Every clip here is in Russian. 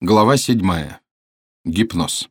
Глава 7. Гипноз.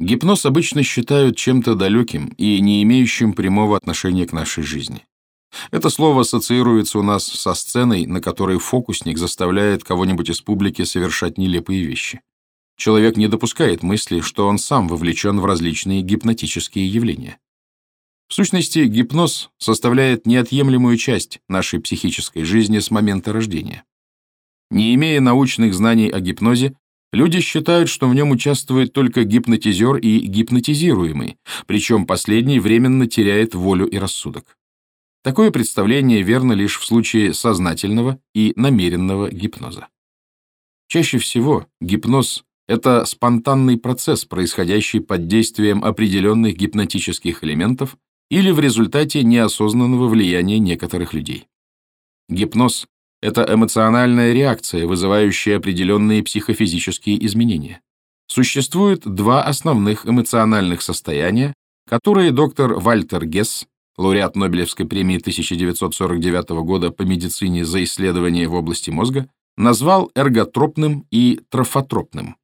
Гипноз обычно считают чем-то далеким и не имеющим прямого отношения к нашей жизни. Это слово ассоциируется у нас со сценой, на которой фокусник заставляет кого-нибудь из публики совершать нелепые вещи. Человек не допускает мысли, что он сам вовлечен в различные гипнотические явления. В сущности, гипноз составляет неотъемлемую часть нашей психической жизни с момента рождения. Не имея научных знаний о гипнозе, люди считают, что в нем участвует только гипнотизер и гипнотизируемый, причем последний временно теряет волю и рассудок. Такое представление верно лишь в случае сознательного и намеренного гипноза. Чаще всего гипноз – это спонтанный процесс, происходящий под действием определенных гипнотических элементов или в результате неосознанного влияния некоторых людей. Гипноз это эмоциональная реакция, вызывающая определенные психофизические изменения. Существует два основных эмоциональных состояния, которые доктор Вальтер Гесс, лауреат Нобелевской премии 1949 года по медицине за исследования в области мозга, назвал эрготропным и трофотропным.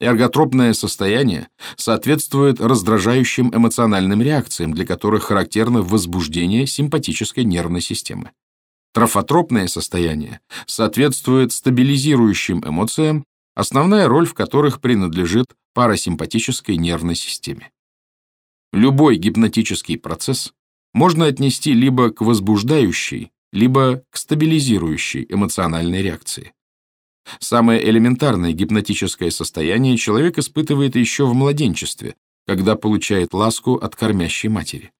Эрготропное состояние соответствует раздражающим эмоциональным реакциям, для которых характерно возбуждение симпатической нервной системы. Трофотропное состояние соответствует стабилизирующим эмоциям, основная роль в которых принадлежит парасимпатической нервной системе. Любой гипнотический процесс можно отнести либо к возбуждающей, либо к стабилизирующей эмоциональной реакции. Самое элементарное гипнотическое состояние человек испытывает еще в младенчестве, когда получает ласку от кормящей матери.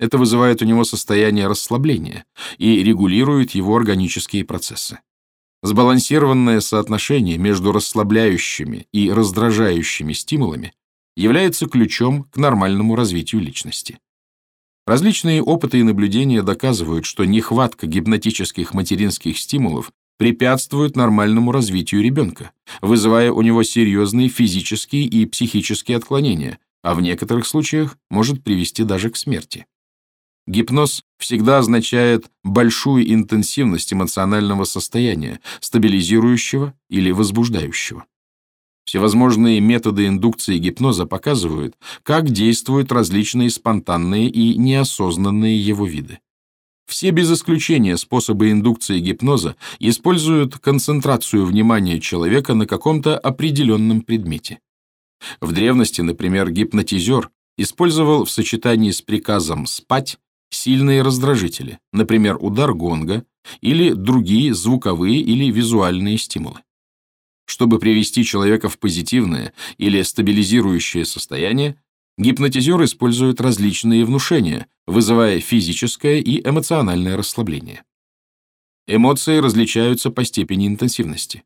Это вызывает у него состояние расслабления и регулирует его органические процессы. Сбалансированное соотношение между расслабляющими и раздражающими стимулами является ключом к нормальному развитию личности. Различные опыты и наблюдения доказывают, что нехватка гипнотических материнских стимулов препятствует нормальному развитию ребенка, вызывая у него серьезные физические и психические отклонения, а в некоторых случаях может привести даже к смерти. Гипноз всегда означает большую интенсивность эмоционального состояния, стабилизирующего или возбуждающего. Всевозможные методы индукции гипноза показывают, как действуют различные спонтанные и неосознанные его виды. Все без исключения способы индукции гипноза используют концентрацию внимания человека на каком-то определенном предмете. В древности, например, гипнотизер использовал в сочетании с приказом «спать» сильные раздражители, например, удар гонга или другие звуковые или визуальные стимулы. Чтобы привести человека в позитивное или стабилизирующее состояние, гипнотизер использует различные внушения, вызывая физическое и эмоциональное расслабление. Эмоции различаются по степени интенсивности.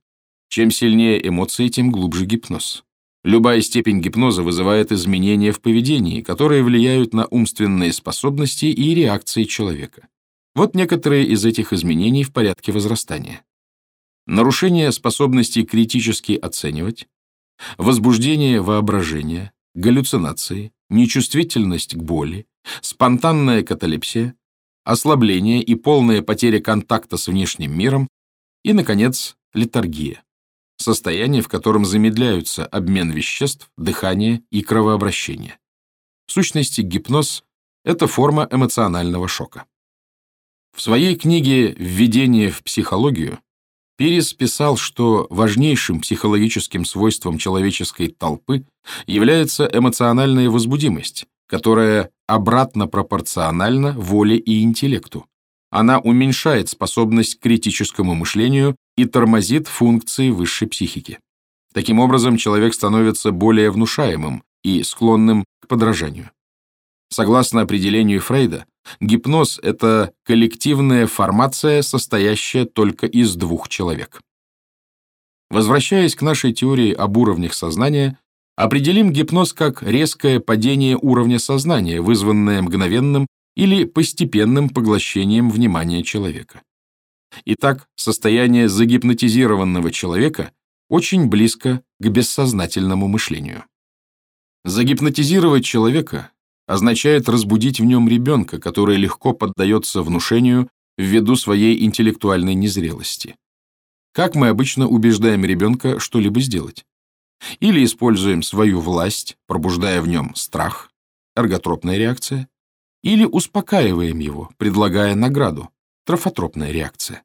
Чем сильнее эмоции, тем глубже гипноз. Любая степень гипноза вызывает изменения в поведении, которые влияют на умственные способности и реакции человека. Вот некоторые из этих изменений в порядке возрастания. Нарушение способности критически оценивать, возбуждение воображения, галлюцинации, нечувствительность к боли, спонтанная каталепсия, ослабление и полная потеря контакта с внешним миром и, наконец, летаргия состояние, в котором замедляются обмен веществ, дыхание и кровообращение. В сущности, гипноз – это форма эмоционального шока. В своей книге «Введение в психологию» Пирис писал, что важнейшим психологическим свойством человеческой толпы является эмоциональная возбудимость, которая обратно пропорциональна воле и интеллекту. Она уменьшает способность к критическому мышлению и тормозит функции высшей психики. Таким образом, человек становится более внушаемым и склонным к подражанию. Согласно определению Фрейда, гипноз – это коллективная формация, состоящая только из двух человек. Возвращаясь к нашей теории об уровнях сознания, определим гипноз как резкое падение уровня сознания, вызванное мгновенным или постепенным поглощением внимания человека. Итак, состояние загипнотизированного человека очень близко к бессознательному мышлению. Загипнотизировать человека означает разбудить в нем ребенка, который легко поддается внушению ввиду своей интеллектуальной незрелости. Как мы обычно убеждаем ребенка что-либо сделать? Или используем свою власть, пробуждая в нем страх, эрготропная реакция, или успокаиваем его, предлагая награду, трофотропная реакция.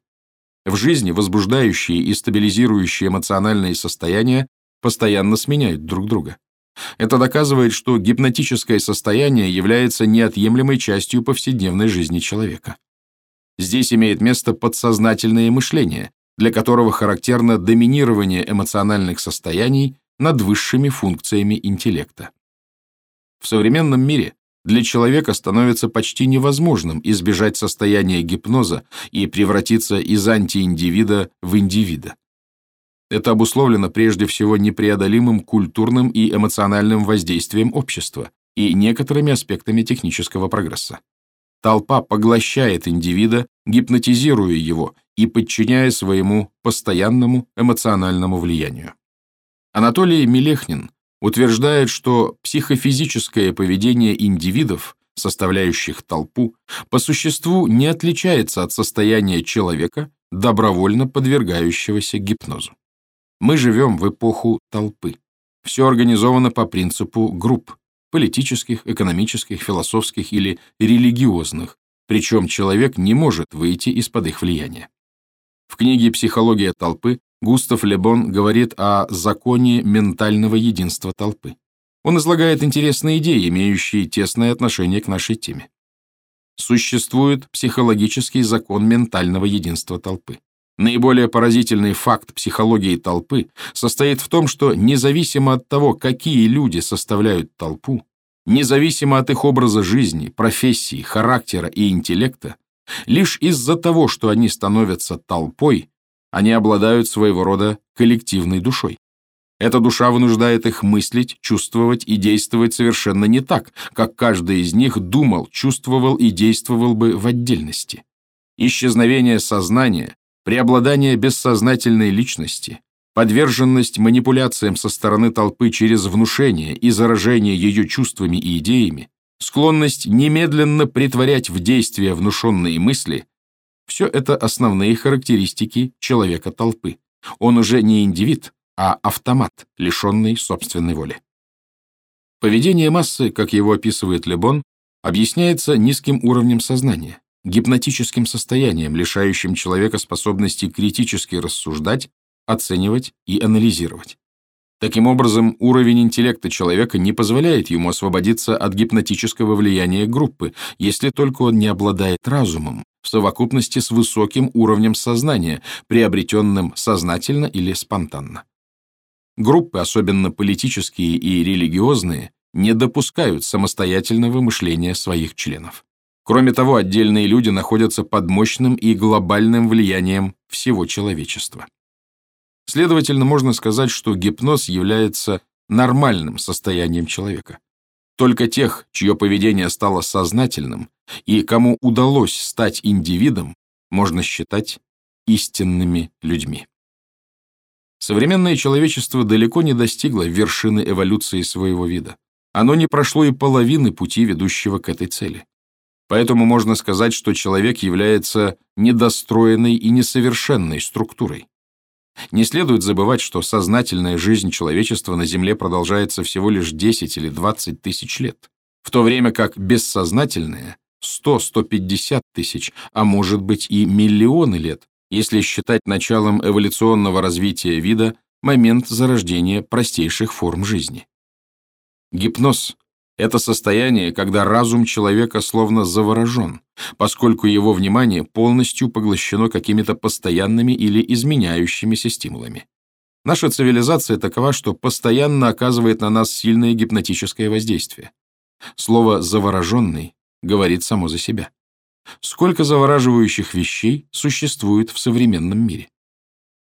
В жизни возбуждающие и стабилизирующие эмоциональные состояния постоянно сменяют друг друга. Это доказывает, что гипнотическое состояние является неотъемлемой частью повседневной жизни человека. Здесь имеет место подсознательное мышление, для которого характерно доминирование эмоциональных состояний над высшими функциями интеллекта. В современном мире для человека становится почти невозможным избежать состояния гипноза и превратиться из антииндивида в индивида. Это обусловлено прежде всего непреодолимым культурным и эмоциональным воздействием общества и некоторыми аспектами технического прогресса. Толпа поглощает индивида, гипнотизируя его и подчиняя своему постоянному эмоциональному влиянию. Анатолий Мелехнин утверждает, что психофизическое поведение индивидов, составляющих толпу, по существу не отличается от состояния человека, добровольно подвергающегося гипнозу. Мы живем в эпоху толпы. Все организовано по принципу групп – политических, экономических, философских или религиозных, причем человек не может выйти из-под их влияния. В книге «Психология толпы» Густав Лебон говорит о законе ментального единства толпы. Он излагает интересные идеи, имеющие тесное отношение к нашей теме. Существует психологический закон ментального единства толпы. Наиболее поразительный факт психологии толпы состоит в том, что независимо от того, какие люди составляют толпу, независимо от их образа жизни, профессии, характера и интеллекта, лишь из-за того, что они становятся толпой, они обладают своего рода коллективной душой. Эта душа вынуждает их мыслить, чувствовать и действовать совершенно не так, как каждый из них думал, чувствовал и действовал бы в отдельности. Исчезновение сознания преобладание бессознательной личности, подверженность манипуляциям со стороны толпы через внушение и заражение ее чувствами и идеями, склонность немедленно притворять в действие внушенные мысли – все это основные характеристики человека-толпы. Он уже не индивид, а автомат, лишенный собственной воли. Поведение массы, как его описывает Лебон, объясняется низким уровнем сознания гипнотическим состоянием, лишающим человека способности критически рассуждать, оценивать и анализировать. Таким образом, уровень интеллекта человека не позволяет ему освободиться от гипнотического влияния группы, если только он не обладает разумом, в совокупности с высоким уровнем сознания, приобретенным сознательно или спонтанно. Группы, особенно политические и религиозные, не допускают самостоятельного мышления своих членов. Кроме того, отдельные люди находятся под мощным и глобальным влиянием всего человечества. Следовательно, можно сказать, что гипноз является нормальным состоянием человека. Только тех, чье поведение стало сознательным и кому удалось стать индивидом, можно считать истинными людьми. Современное человечество далеко не достигло вершины эволюции своего вида. Оно не прошло и половины пути, ведущего к этой цели. Поэтому можно сказать, что человек является недостроенной и несовершенной структурой. Не следует забывать, что сознательная жизнь человечества на Земле продолжается всего лишь 10 или 20 тысяч лет, в то время как бессознательная – 100-150 тысяч, а может быть и миллионы лет, если считать началом эволюционного развития вида момент зарождения простейших форм жизни. Гипноз это состояние, когда разум человека словно заворожен, поскольку его внимание полностью поглощено какими-то постоянными или изменяющимися стимулами. Наша цивилизация такова, что постоянно оказывает на нас сильное гипнотическое воздействие. Слово «завороженный» говорит само за себя. Сколько завораживающих вещей существует в современном мире?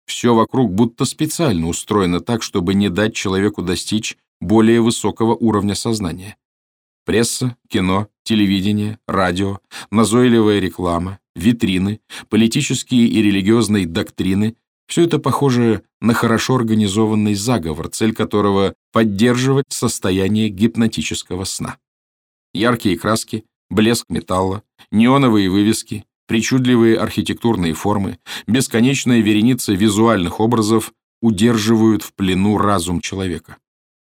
Все вокруг будто специально устроено так, чтобы не дать человеку достичь более высокого уровня сознания. Пресса, кино, телевидение, радио, назойливая реклама, витрины, политические и религиозные доктрины – все это похоже на хорошо организованный заговор, цель которого – поддерживать состояние гипнотического сна. Яркие краски, блеск металла, неоновые вывески, Причудливые архитектурные формы, бесконечная вереница визуальных образов удерживают в плену разум человека.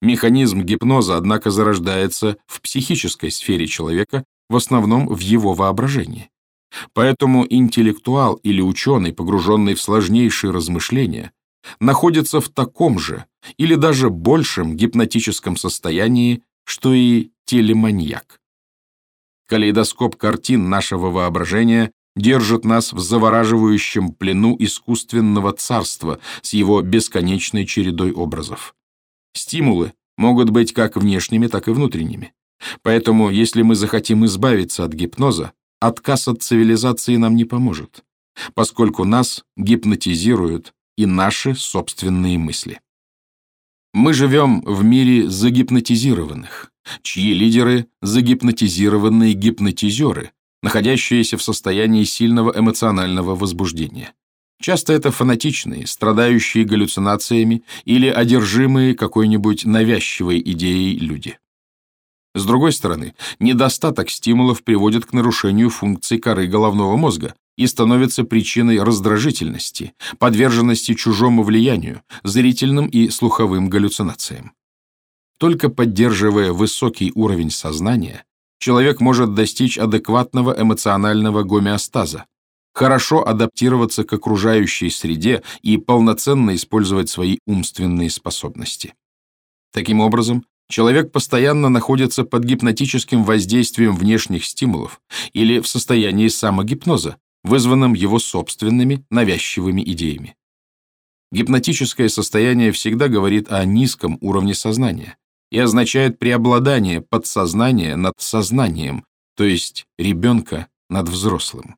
Механизм гипноза, однако, зарождается в психической сфере человека, в основном в его воображении. Поэтому интеллектуал или ученый, погруженный в сложнейшие размышления, находится в таком же или даже большем гипнотическом состоянии, что и телеманьяк. Калейдоскоп картин нашего воображения держит нас в завораживающем плену искусственного царства с его бесконечной чередой образов. Стимулы могут быть как внешними, так и внутренними. Поэтому, если мы захотим избавиться от гипноза, отказ от цивилизации нам не поможет, поскольку нас гипнотизируют и наши собственные мысли. Мы живем в мире загипнотизированных, чьи лидеры – загипнотизированные гипнотизеры, находящиеся в состоянии сильного эмоционального возбуждения. Часто это фанатичные, страдающие галлюцинациями или одержимые какой-нибудь навязчивой идеей люди. С другой стороны, недостаток стимулов приводит к нарушению функций коры головного мозга и становится причиной раздражительности, подверженности чужому влиянию, зрительным и слуховым галлюцинациям. Только поддерживая высокий уровень сознания, человек может достичь адекватного эмоционального гомеостаза, хорошо адаптироваться к окружающей среде и полноценно использовать свои умственные способности. Таким образом, человек постоянно находится под гипнотическим воздействием внешних стимулов или в состоянии самогипноза, вызванном его собственными навязчивыми идеями. Гипнотическое состояние всегда говорит о низком уровне сознания и означает преобладание подсознания над сознанием, то есть ребенка над взрослым.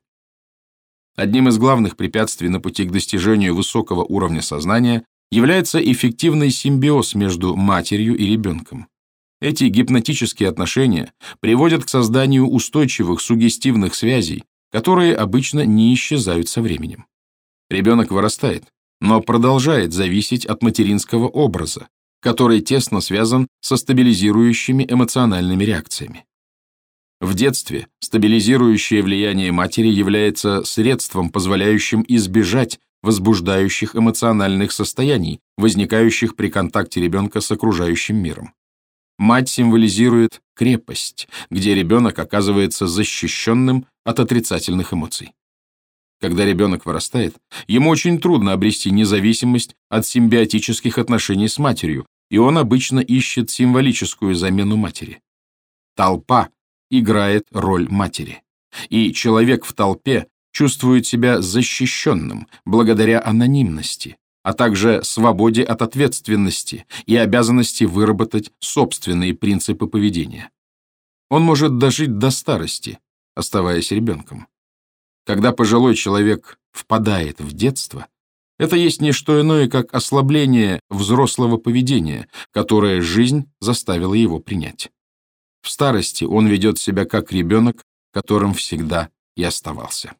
Одним из главных препятствий на пути к достижению высокого уровня сознания является эффективный симбиоз между матерью и ребенком. Эти гипнотические отношения приводят к созданию устойчивых сугестивных связей, которые обычно не исчезают со временем. Ребенок вырастает, но продолжает зависеть от материнского образа, который тесно связан со стабилизирующими эмоциональными реакциями. В детстве стабилизирующее влияние матери является средством, позволяющим избежать возбуждающих эмоциональных состояний, возникающих при контакте ребенка с окружающим миром. Мать символизирует крепость, где ребенок оказывается защищенным от отрицательных эмоций. Когда ребенок вырастает, ему очень трудно обрести независимость от симбиотических отношений с матерью, и он обычно ищет символическую замену матери. Толпа играет роль матери. И человек в толпе чувствует себя защищенным благодаря анонимности, а также свободе от ответственности и обязанности выработать собственные принципы поведения. Он может дожить до старости, оставаясь ребенком. Когда пожилой человек впадает в детство, это есть не что иное, как ослабление взрослого поведения, которое жизнь заставила его принять. В старости он ведет себя как ребенок, которым всегда и оставался.